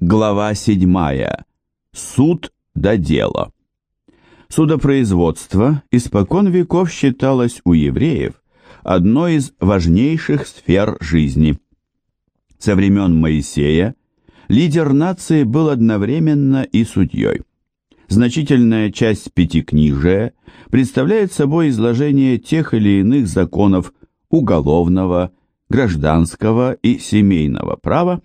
Глава 7. Суд до дела. Судопроизводство испокон веков считалось у евреев одной из важнейших сфер жизни. Со времен Моисея лидер нации был одновременно и судьей. Значительная часть Пятикнижия представляет собой изложение тех или иных законов уголовного, гражданского и семейного права,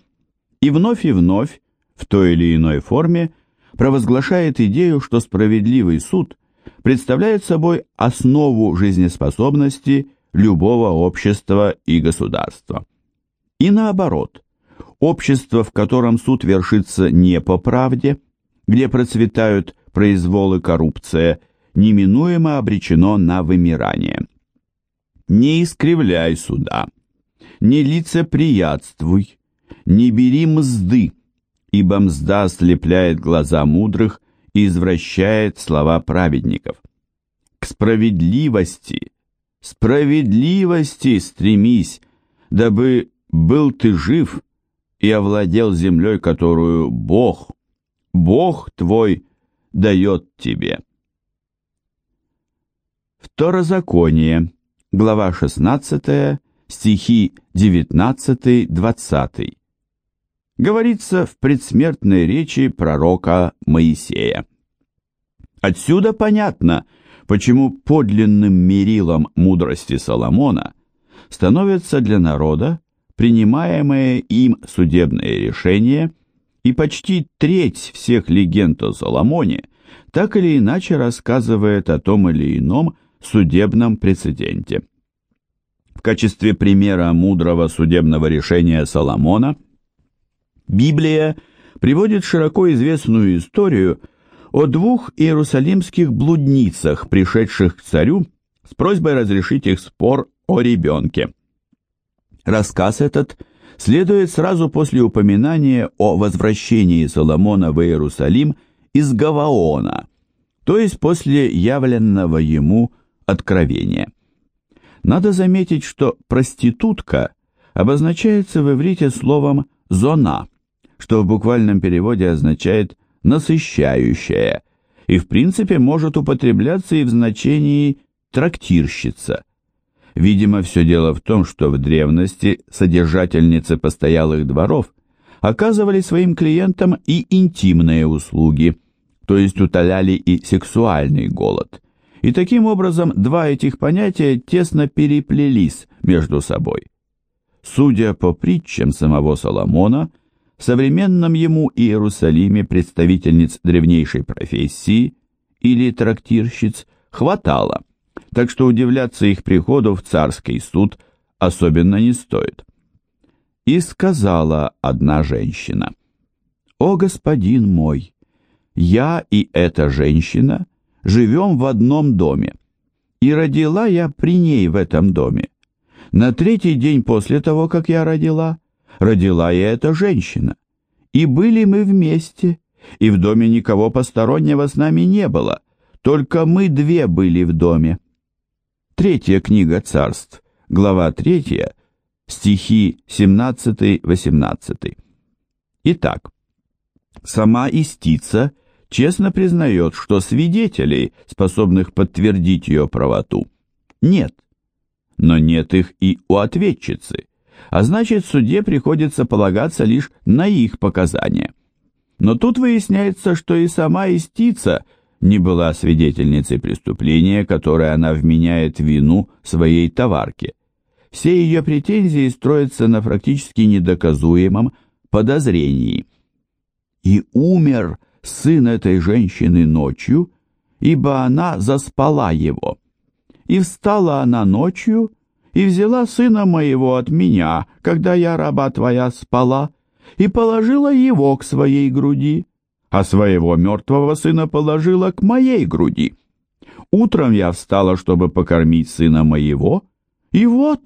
и вновь и вновь, в той или иной форме, провозглашает идею, что справедливый суд представляет собой основу жизнеспособности любого общества и государства. И наоборот, общество, в котором суд вершится не по правде, где процветают произвол и коррупция, неминуемо обречено на вымирание. Не искривляй суда, не лицеприятствуй, не бери мзды, ибо мзда ослепляет глаза мудрых и извращает слова праведников. К справедливости, справедливости стремись, дабы был ты жив и овладел землей, которую Бог, Бог твой дает тебе. Второзаконие, глава 16, стихи 19-20 говорится в предсмертной речи пророка Моисея. Отсюда понятно, почему подлинным мерилом мудрости Соломона становятся для народа принимаемые им судебные решения, и почти треть всех легенд о Соломоне так или иначе рассказывает о том или ином судебном прецеденте. В качестве примера мудрого судебного решения Соломона – Библия приводит широко известную историю о двух иерусалимских блудницах, пришедших к царю с просьбой разрешить их спор о ребенке. Рассказ этот следует сразу после упоминания о возвращении Соломона в Иерусалим из Гаваона, то есть после явленного ему откровения. Надо заметить, что проститутка обозначается в иврите словом «зона», что в буквальном переводе означает «насыщающая» и в принципе может употребляться и в значении «трактирщица». Видимо, все дело в том, что в древности содержательницы постоялых дворов оказывали своим клиентам и интимные услуги, то есть утоляли и сексуальный голод. И таким образом два этих понятия тесно переплелись между собой. Судя по притчам самого Соломона, в современном ему Иерусалиме представительниц древнейшей профессии или трактирщиц хватало, так что удивляться их приходу в царский суд особенно не стоит. И сказала одна женщина, «О, господин мой, я и эта женщина живем в одном доме, и родила я при ней в этом доме. На третий день после того, как я родила, родила я эта женщина. И были мы вместе, и в доме никого постороннего с нами не было, только мы две были в доме. Третья книга царств, глава третья, стихи 17-18. Итак, сама истица честно признает, что свидетелей, способных подтвердить ее правоту, нет. Но нет их и у ответчицы а значит, суде приходится полагаться лишь на их показания. Но тут выясняется, что и сама истица не была свидетельницей преступления, которое она вменяет вину своей товарке. Все ее претензии строятся на практически недоказуемом подозрении. И умер сын этой женщины ночью, ибо она заспала его. И встала она ночью, и взяла сына моего от меня, когда я, раба твоя, спала, и положила его к своей груди, а своего мертвого сына положила к моей груди. Утром я встала, чтобы покормить сына моего, и вот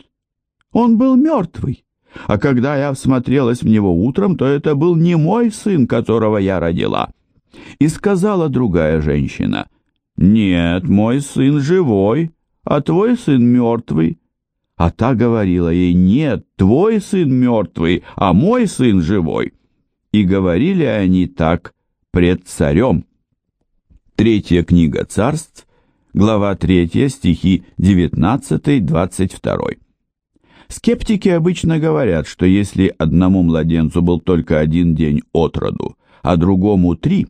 он был мертвый. А когда я всмотрелась в него утром, то это был не мой сын, которого я родила. И сказала другая женщина, «Нет, мой сын живой, а твой сын мертвый». А та говорила ей, нет, твой сын мертвый, а мой сын живой. и говорили они так пред царем. Третья книга царств, глава 3, стихи 19-22. Скептики обычно говорят, что если одному младенцу был только один день от роду, а другому три,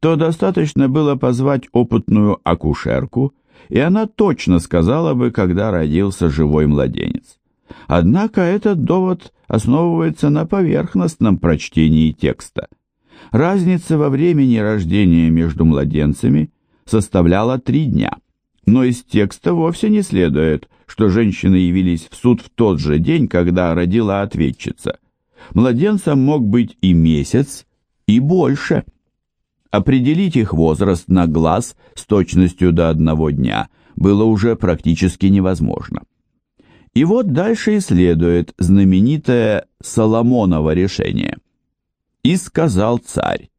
то достаточно было позвать опытную акушерку, и она точно сказала бы, когда родился живой младенец. Однако этот довод основывается на поверхностном прочтении текста – Разница во времени рождения между младенцами составляла три дня, но из текста вовсе не следует, что женщины явились в суд в тот же день, когда родила ответчица. Младенцем мог быть и месяц, и больше. Определить их возраст на глаз с точностью до одного дня было уже практически невозможно. И вот дальше и следует знаменитое Соломоново решение. И сказал царь,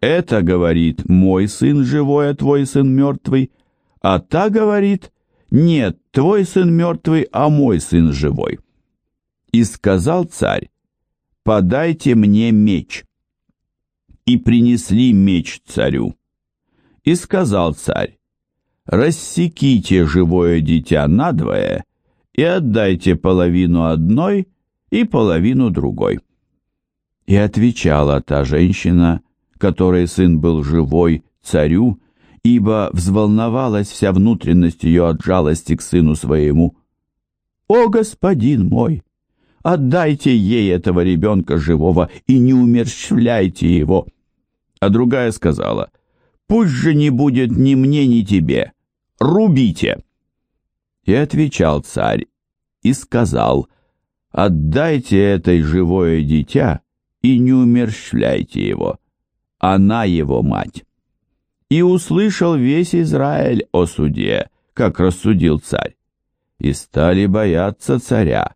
«Это, — говорит, — мой сын живой, а твой сын мертвый, а та говорит, нет, твой сын мертвый, а мой сын живой». И сказал царь, «Подайте мне меч». И принесли меч царю. И сказал царь, «Рассеките живое дитя надвое и отдайте половину одной и половину другой». И отвечала та женщина, которой сын был живой, царю, ибо взволновалась вся внутренность ее от жалости к сыну своему. «О, господин мой, отдайте ей этого ребенка живого и не умерщвляйте его!» А другая сказала, «Пусть же не будет ни мне, ни тебе, рубите!» И отвечал царь и сказал, «Отдайте этой живое дитя, и не умерщвляйте его. Она его мать. И услышал весь Израиль о суде, как рассудил царь, и стали бояться царя,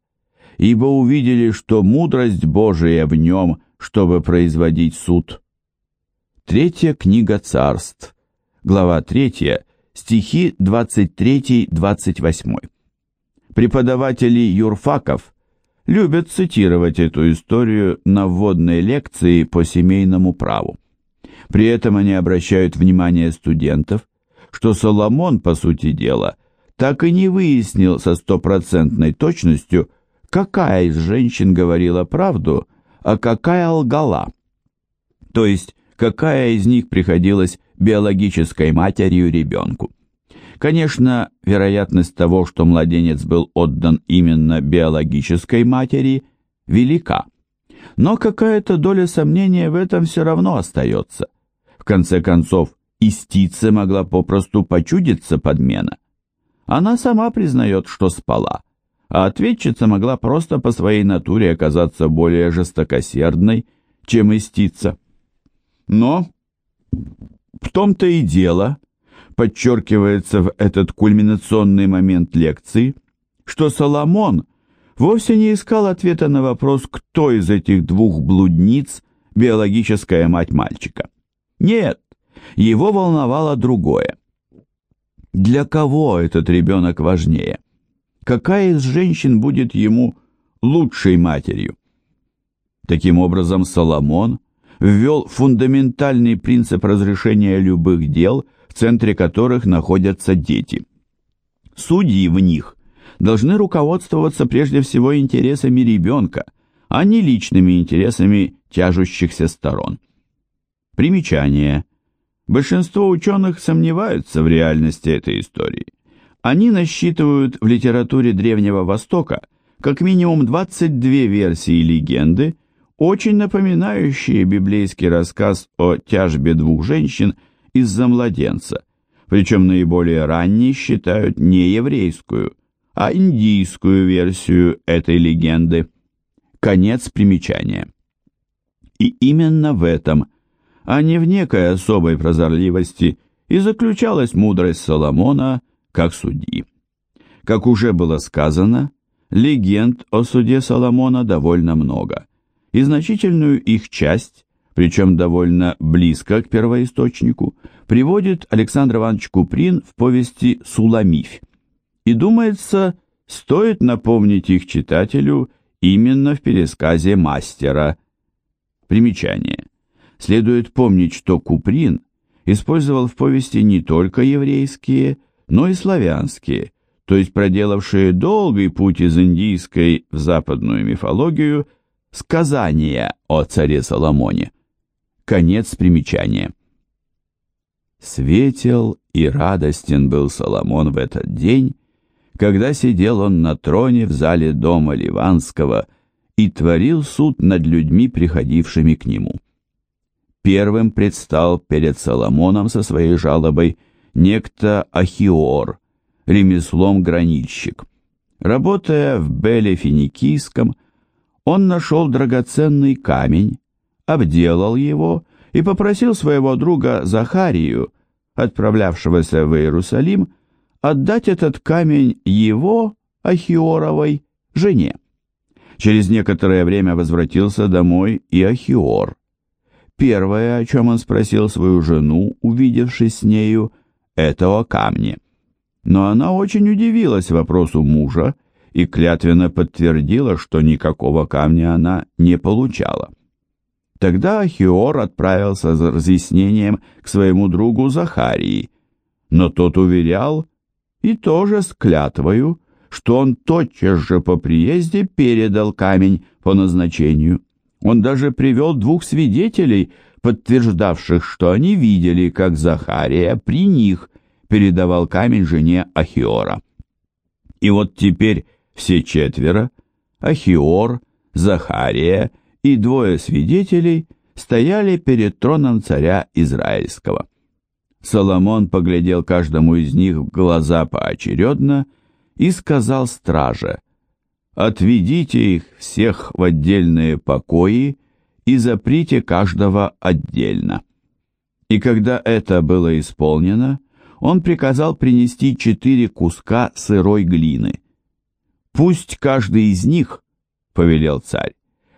ибо увидели, что мудрость Божия в нем, чтобы производить суд. Третья книга царств, глава 3, стихи 23-28. Преподаватели юрфаков любят цитировать эту историю на вводной лекции по семейному праву. При этом они обращают внимание студентов, что Соломон, по сути дела, так и не выяснил со стопроцентной точностью, какая из женщин говорила правду, а какая лгала. То есть, какая из них приходилась биологической матерью ребенку. Конечно, вероятность того, что младенец был отдан именно биологической матери, велика. Но какая-то доля сомнения в этом все равно остается. В конце концов, истице могла попросту почудиться подмена. Она сама признает, что спала, а ответчица могла просто по своей натуре оказаться более жестокосердной, чем истица. Но в том-то и дело, подчеркивается в этот кульминационный момент лекции, что Соломон вовсе не искал ответа на вопрос, кто из этих двух блудниц биологическая мать мальчика. Нет, его волновало другое. Для кого этот ребенок важнее? Какая из женщин будет ему лучшей матерью? Таким образом, Соломон ввел фундаментальный принцип разрешения любых дел – в центре которых находятся дети. Судьи в них должны руководствоваться прежде всего интересами ребенка, а не личными интересами тяжущихся сторон. Примечание. Большинство ученых сомневаются в реальности этой истории. Они насчитывают в литературе Древнего Востока как минимум 22 версии легенды, очень напоминающие библейский рассказ о тяжбе двух женщин – из-за младенца, причем наиболее ранней считают не еврейскую, а индийскую версию этой легенды. Конец примечания. И именно в этом, а не в некой особой прозорливости, и заключалась мудрость Соломона как судьи. Как уже было сказано, легенд о суде Соломона довольно много, и значительную их часть причем довольно близко к первоисточнику, приводит Александр Иванович Куприн в повести «Суламифь». И, думается, стоит напомнить их читателю именно в пересказе мастера. Примечание. Следует помнить, что Куприн использовал в повести не только еврейские, но и славянские, то есть проделавшие долгий путь из индийской в западную мифологию, сказания о царе Соломоне. Конец примечания. Светел и радостен был Соломон в этот день, когда сидел он на троне в зале дома Ливанского и творил суд над людьми, приходившими к нему. Первым предстал перед Соломоном со своей жалобой некто Ахиор, ремеслом гранильщик. Работая в Беле Финикийском, он нашел драгоценный камень, обделал его и попросил своего друга Захарию, отправлявшегося в Иерусалим, отдать этот камень его, Ахиоровой, жене. Через некоторое время возвратился домой и Ахиор. Первое, о чем он спросил свою жену, увидевшись с нею, это о камне. Но она очень удивилась вопросу мужа и клятвенно подтвердила, что никакого камня она не получала. Тогда Ахиор отправился за разъяснением к своему другу Захарии, но тот уверял, и тоже с клятвою, что он тотчас же по приезде передал камень по назначению. Он даже привел двух свидетелей, подтверждавших, что они видели, как Захария при них передавал камень жене Ахиора. И вот теперь все четверо, Ахиор, Захария и двое свидетелей стояли перед троном царя Израильского. Соломон поглядел каждому из них в глаза поочередно и сказал страже, «Отведите их всех в отдельные покои и заприте каждого отдельно». И когда это было исполнено, он приказал принести четыре куска сырой глины. «Пусть каждый из них, — повелел царь,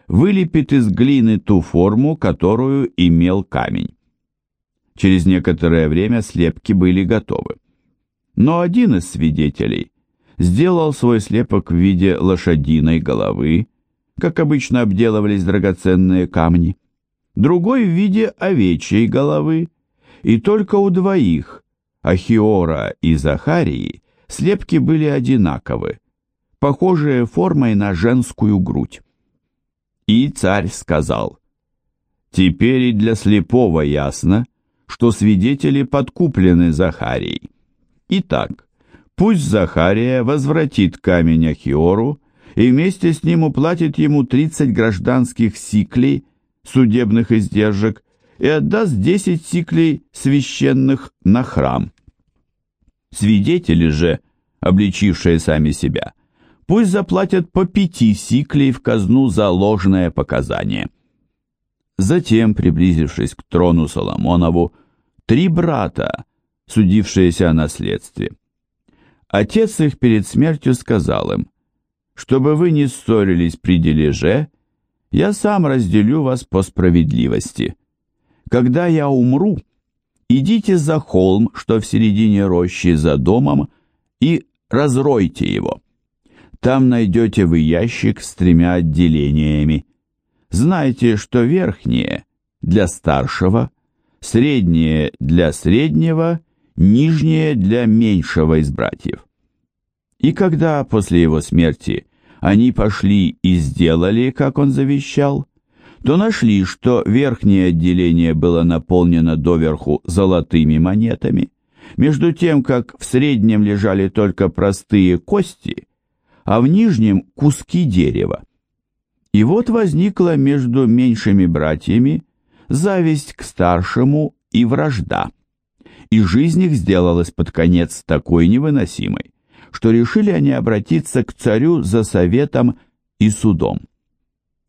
вылепит из глины ту форму, которую имел камень. Через некоторое время слепки были готовы. Но один из свидетелей сделал свой слепок в виде лошадиной головы, как обычно обделывались драгоценные камни, другой в виде овечьей головы, и только у двоих, Ахиора и Захарии, слепки были одинаковы, похожие формой на женскую грудь. И царь сказал, «Теперь и для слепого ясно, что свидетели подкуплены Захарией. Итак, пусть Захария возвратит камень Ахиору и вместе с ним уплатит ему 30 гражданских сиклей, судебных издержек, и отдаст 10 сиклей священных на храм. Свидетели же, обличившие сами себя, пусть заплатят по пяти сиклей в казну за ложное показание. Затем, приблизившись к трону Соломонову, три брата, судившиеся о наследстве. Отец их перед смертью сказал им, «Чтобы вы не ссорились при дележе, я сам разделю вас по справедливости. Когда я умру, идите за холм, что в середине рощи за домом, и разройте его. Там найдете вы ящик с тремя отделениями. Знайте, что верхнее для старшего, среднее для среднего, нижнее для меньшего из братьев. И когда после его смерти они пошли и сделали, как он завещал, то нашли, что верхнее отделение было наполнено доверху золотыми монетами, между тем, как в среднем лежали только простые кости, а в нижнем куски дерева. И вот возникла между меньшими братьями зависть к старшему и вражда. И жизнь их сделалась под конец такой невыносимой, что решили они обратиться к царю за советом и судом.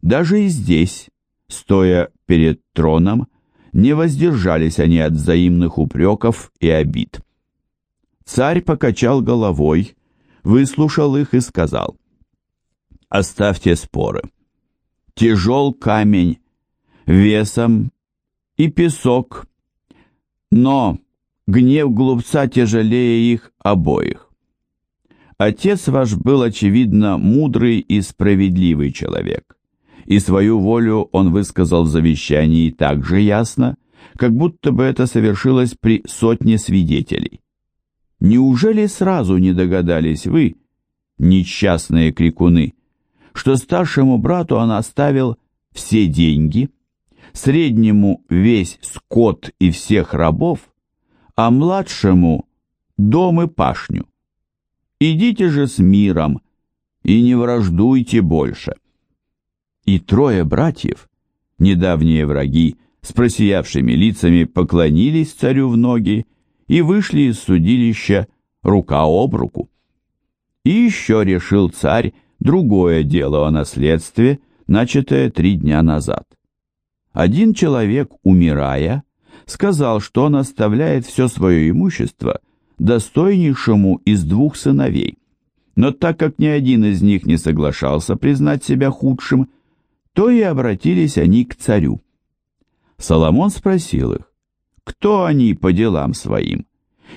Даже и здесь, стоя перед троном, не воздержались они от взаимных упреков и обид. Царь покачал головой, выслушал их и сказал, «Оставьте споры тяжел камень, весом и песок, но гнев глупца тяжелее их обоих. Отец ваш был, очевидно, мудрый и справедливый человек. и свою волю он высказал в завещании так же ясно, как будто бы это совершилось при сотне свидетелей. Неужели сразу не догадались вы, несчастные крикуны, что старшему брату он оставил все деньги, среднему весь скот и всех рабов, а младшему дом и пашню? Идите же с миром и не враждуйте больше. И трое братьев, недавние враги, с просиявшими лицами поклонились царю в ноги и вышли из судилища рука об руку. И еще решил царь другое дело о наследстве, начатое три дня назад. Один человек, умирая, сказал, что он оставляет все свое имущество достойнейшему из двух сыновей. Но так как ни один из них не соглашался признать себя худшим, то и обратились они к царю. Соломон спросил их, кто они по делам своим,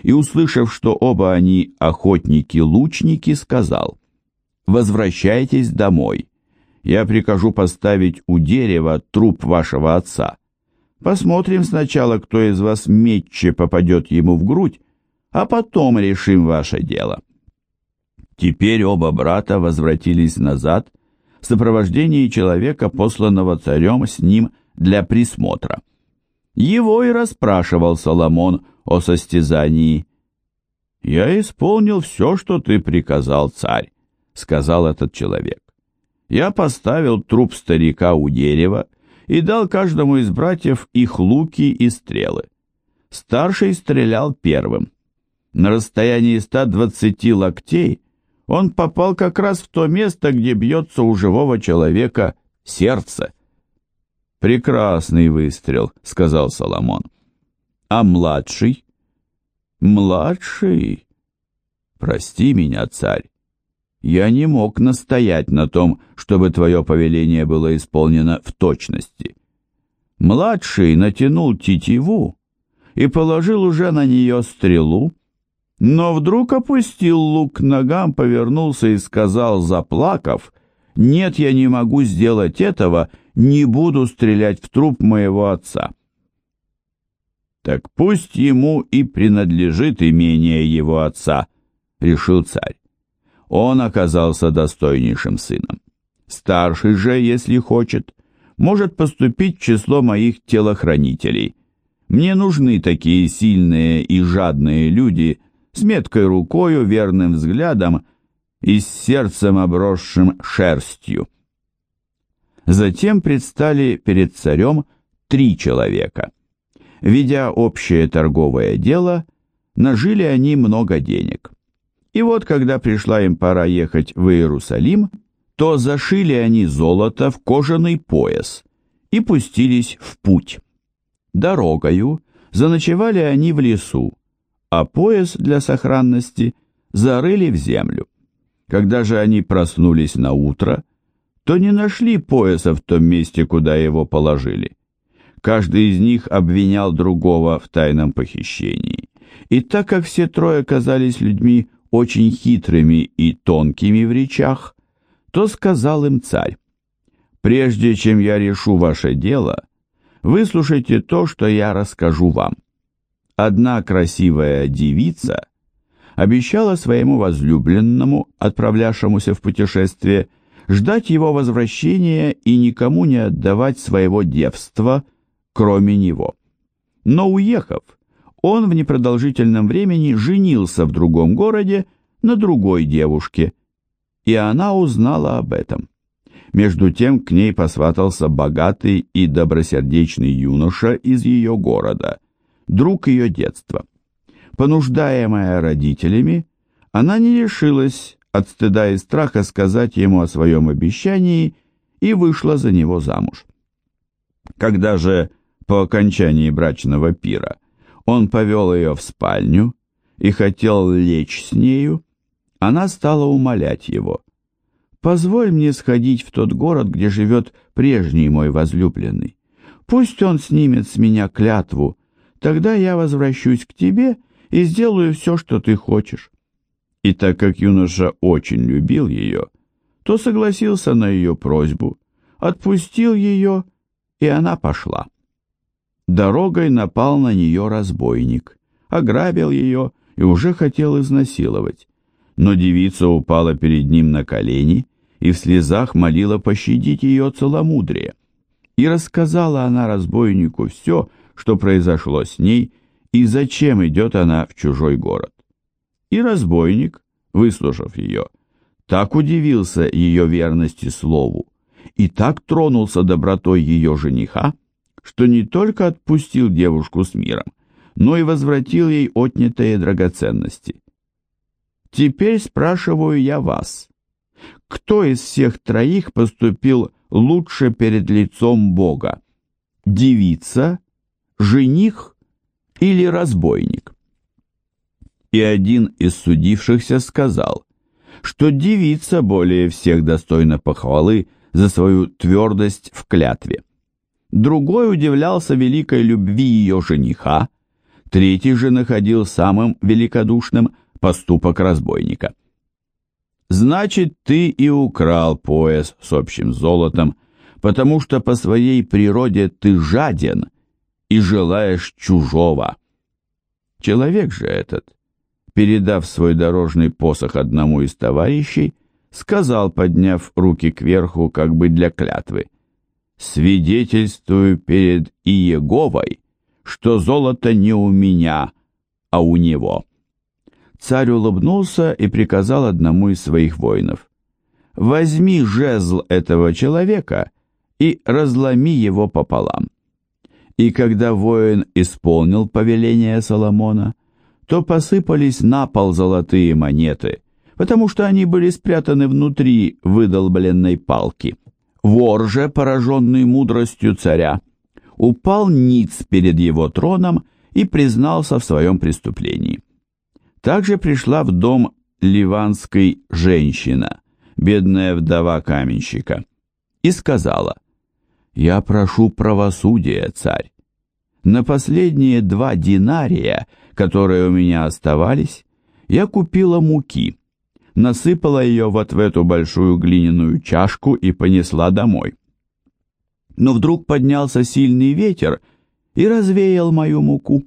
и, услышав, что оба они охотники-лучники, сказал, «Возвращайтесь домой, я прикажу поставить у дерева труп вашего отца. Посмотрим сначала, кто из вас метче попадет ему в грудь, а потом решим ваше дело». Теперь оба брата возвратились назад в сопровождении человека, посланного царем с ним для присмотра. Его и расспрашивал Соломон о состязании. «Я исполнил все, что ты приказал, царь», — сказал этот человек. «Я поставил труп старика у дерева и дал каждому из братьев их луки и стрелы. Старший стрелял первым. На расстоянии 120 локтей он попал как раз в то место, где бьется у живого человека сердце. «Прекрасный выстрел», — сказал Соломон. «А младший?» «Младший?» «Прости меня, царь. Я не мог настоять на том, чтобы твое повеление было исполнено в точности. Младший натянул тетиву и положил уже на нее стрелу, но вдруг опустил лук к ногам, повернулся и сказал, заплакав, «Нет, я не могу сделать этого, не буду стрелять в труп моего отца. Так пусть ему и принадлежит имение его отца, решил царь. Он оказался достойнейшим сыном. Старший же, если хочет, может поступить в число моих телохранителей. Мне нужны такие сильные и жадные люди с меткой рукою, верным взглядом и с сердцем обросшим шерстью. Затем предстали перед царем три человека. Ведя общее торговое дело, нажили они много денег. И вот, когда пришла им пора ехать в Иерусалим, то зашили они золото в кожаный пояс и пустились в путь. Дорогою заночевали они в лесу, а пояс для сохранности зарыли в землю. Когда же они проснулись на утро, то не нашли пояса в том месте, куда его положили. Каждый из них обвинял другого в тайном похищении. И так как все трое казались людьми очень хитрыми и тонкими в речах, то сказал им царь, «Прежде чем я решу ваше дело, выслушайте то, что я расскажу вам. Одна красивая девица обещала своему возлюбленному, отправлявшемуся в путешествие, ждать его возвращения и никому не отдавать своего девства, кроме него. Но уехав, он в непродолжительном времени женился в другом городе на другой девушке, и она узнала об этом. Между тем к ней посватался богатый и добросердечный юноша из ее города, друг ее детства. Понуждаемая родителями, она не решилась от стыда и страха сказать ему о своем обещании и вышла за него замуж. Когда же по окончании брачного пира он повел ее в спальню и хотел лечь с нею, она стала умолять его. «Позволь мне сходить в тот город, где живет прежний мой возлюбленный. Пусть он снимет с меня клятву, тогда я возвращусь к тебе и сделаю все, что ты хочешь». И так как юноша очень любил ее, то согласился на ее просьбу, отпустил ее, и она пошла. Дорогой напал на нее разбойник, ограбил ее и уже хотел изнасиловать. Но девица упала перед ним на колени и в слезах молила пощадить ее целомудрие. И рассказала она разбойнику все, что произошло с ней и зачем идет она в чужой город. И разбойник, выслушав ее, так удивился ее верности слову и так тронулся добротой ее жениха, что не только отпустил девушку с миром, но и возвратил ей отнятые драгоценности. Теперь спрашиваю я вас, кто из всех троих поступил лучше перед лицом Бога? Девица, жених или разбойник? И один из судившихся сказал, что девица более всех достойна похвалы за свою твердость в клятве. Другой удивлялся великой любви ее жениха, третий же находил самым великодушным поступок разбойника. «Значит, ты и украл пояс с общим золотом, потому что по своей природе ты жаден и желаешь чужого». Человек же этот, передав свой дорожный посох одному из товарищей, сказал, подняв руки кверху, как бы для клятвы, «Свидетельствую перед Иеговой, что золото не у меня, а у него». Царь улыбнулся и приказал одному из своих воинов, «Возьми жезл этого человека и разломи его пополам». И когда воин исполнил повеление Соломона, то посыпались на пол золотые монеты – потому что они были спрятаны внутри выдолбленной палки. Вор же, пораженный мудростью царя, упал ниц перед его троном и признался в своем преступлении. Также пришла в дом ливанской женщина, бедная вдова каменщика, и сказала, «Я прошу правосудия, царь. На последние два динария, которые у меня оставались, я купила муки, насыпала ее вот в эту большую глиняную чашку и понесла домой. Но вдруг поднялся сильный ветер и развеял мою муку.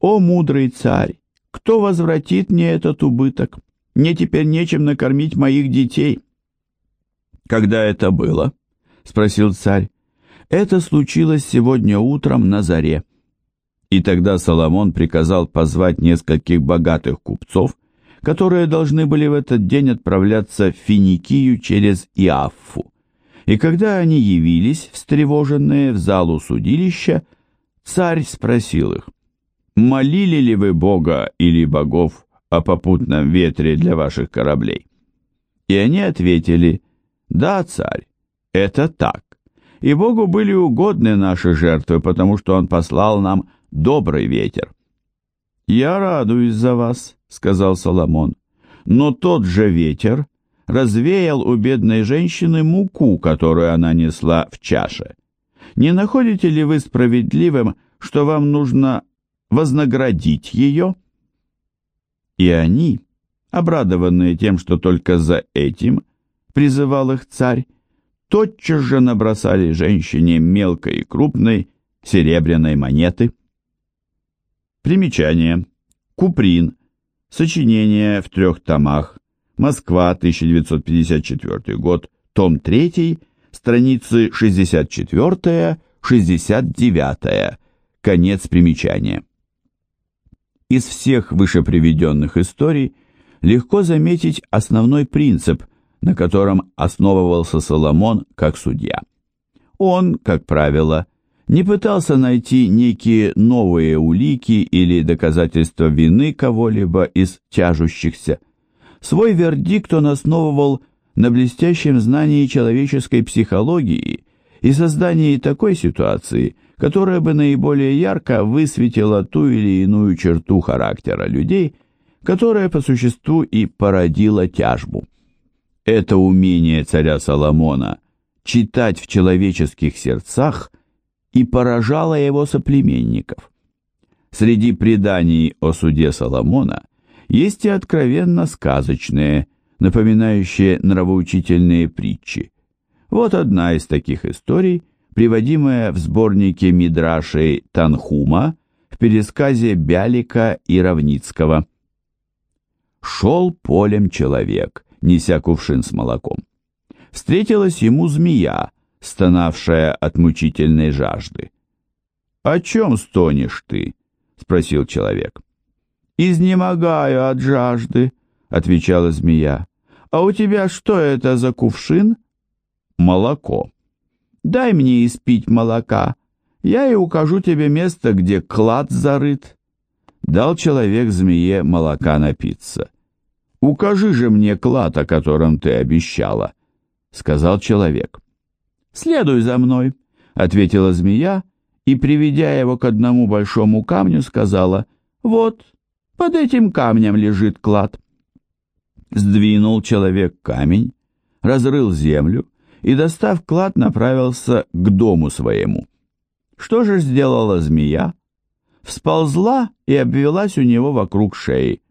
О, мудрый царь, кто возвратит мне этот убыток? Мне теперь нечем накормить моих детей. Когда это было? спросил царь. Это случилось сегодня утром на заре. И тогда Соломон приказал позвать нескольких богатых купцов которые должны были в этот день отправляться в Финикию через Иаффу. И когда они явились, встревоженные, в залу судилища, царь спросил их, «Молили ли вы Бога или богов о попутном ветре для ваших кораблей?» И они ответили, «Да, царь, это так. И Богу были угодны наши жертвы, потому что Он послал нам добрый ветер». «Я радуюсь за вас», сказал Соломон. Но тот же ветер развеял у бедной женщины муку, которую она несла в чаше. Не находите ли вы справедливым, что вам нужно вознаградить ее? И они, обрадованные тем, что только за этим призывал их царь, тотчас же набросали женщине мелкой и крупной серебряной монеты. Примечание. Куприн. Сочинение в трех томах. Москва, 1954 год. Том 3, страницы 64-69. Конец примечания. Из всех вышеприведенных историй легко заметить основной принцип, на котором основывался Соломон как судья. Он, как правило, не пытался найти некие новые улики или доказательства вины кого-либо из тяжущихся. Свой вердикт он основывал на блестящем знании человеческой психологии и создании такой ситуации, которая бы наиболее ярко высветила ту или иную черту характера людей, которая по существу и породила тяжбу. Это умение царя Соломона читать в человеческих сердцах – и поражала его соплеменников. Среди преданий о суде Соломона есть и откровенно сказочные, напоминающие нравоучительные притчи. Вот одна из таких историй, приводимая в сборнике Мидрашей Танхума в пересказе Бялика и Равницкого. Шел полем человек, неся кувшин с молоком. Встретилась ему змея, стонавшая от мучительной жажды. «О чем стонешь ты?» — спросил человек. «Изнемогаю от жажды», — отвечала змея. «А у тебя что это за кувшин?» «Молоко». «Дай мне испить молока, я и укажу тебе место, где клад зарыт». Дал человек змее молока напиться. «Укажи же мне клад, о котором ты обещала», — сказал человек. «Следуй за мной», — ответила змея, и, приведя его к одному большому камню, сказала, «Вот, под этим камнем лежит клад». Сдвинул человек камень, разрыл землю и, достав клад, направился к дому своему. Что же сделала змея? Всползла и обвелась у него вокруг шеи.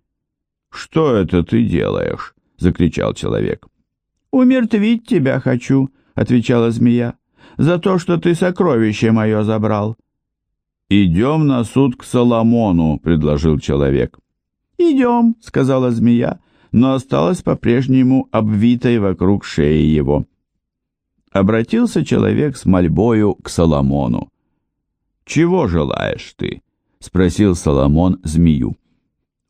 «Что это ты делаешь?» — закричал человек. «Умертвить тебя хочу», — отвечала змея, — «за то, что ты сокровище мое забрал». «Идем на суд к Соломону», — предложил человек. «Идем», — сказала змея, но осталась по-прежнему обвитой вокруг шеи его. Обратился человек с мольбою к Соломону. «Чего желаешь ты?» — спросил Соломон змею.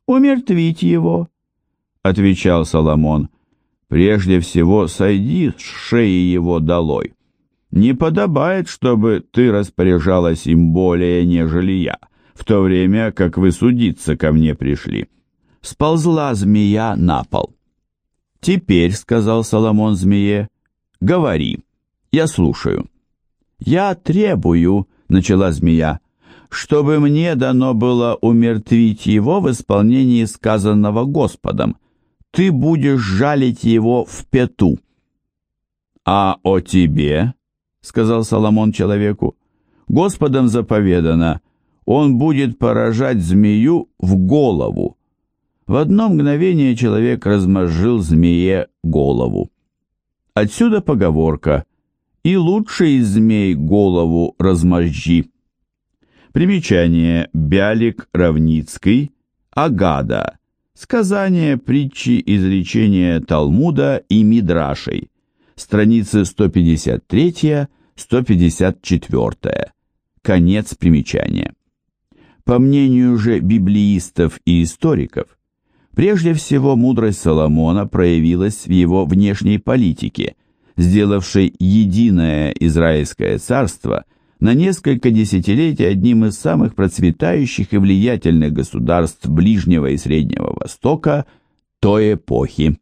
«Умертвить его», — отвечал Соломон. «Прежде всего сойди с шеи его долой. Не подобает, чтобы ты распоряжалась им более, нежели я, в то время, как вы судиться ко мне пришли». Сползла змея на пол. «Теперь», — сказал Соломон змее, — «говори, я слушаю». «Я требую», — начала змея, — «чтобы мне дано было умертвить его в исполнении сказанного Господом. Ты будешь жалить его в пету». «А о тебе?» — сказал Соломон человеку. «Господом заповедано, он будет поражать змею в голову». В одно мгновение человек размозжил змее голову. Отсюда поговорка «И лучше из змей голову размозжи». Примечание. Бялик Равницкий, Агада, сказание, притчи, изречения Талмуда и Мидрашей, страницы 153-154, конец примечания. По мнению же библеистов и историков, прежде всего мудрость Соломона проявилась в его внешней политике, сделавшей единое Израильское царство на несколько десятилетий одним из самых процветающих и влиятельных государств Ближнего и Среднего Востока той эпохи.